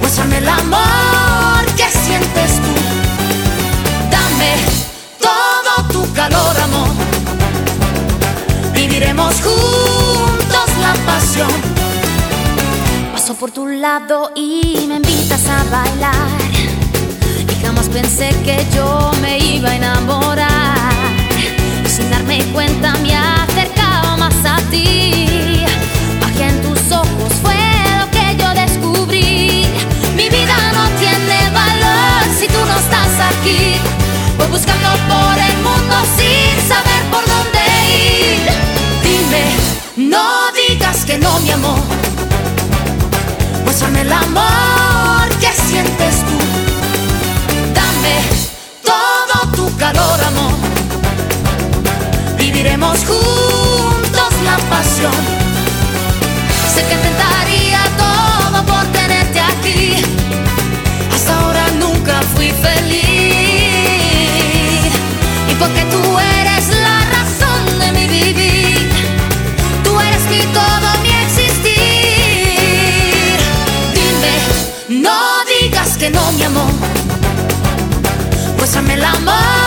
Muéstrame el amor que sientes tú. Dame todo tu calor, amor. Viviremos juntos la pasión. Paso por tu lado y me invitas a bailar. Y jamás pensé que yo buscando por el mundo sin saber por dónde ir. Dime, no digas que no, mi amor. Muéstrame el amor que sientes tú. Dame todo tu calor, amor. Viviremos juntos Dime, no